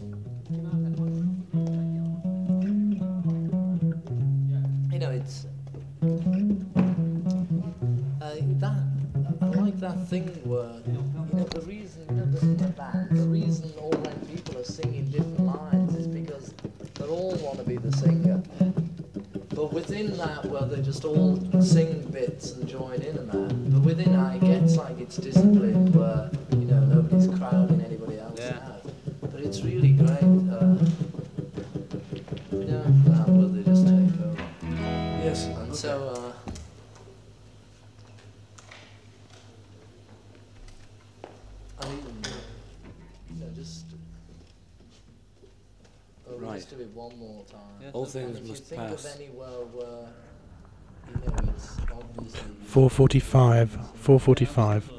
You know, it's uh, that I like that thing where you know the reason the, the reason all them people are singing different lines is because they all want to be the singer. But within that, where they just all sing bits and join in and that, but within that, it gets like it's disciplined where it's really great. Uh, you know, that they just take over. Yes. And so, uh, I mean, you know, just. Oh, Right. Let's do it one more time. Yeah. All And things must think pass. of anywhere where, you know, it's obviously. 445, 445.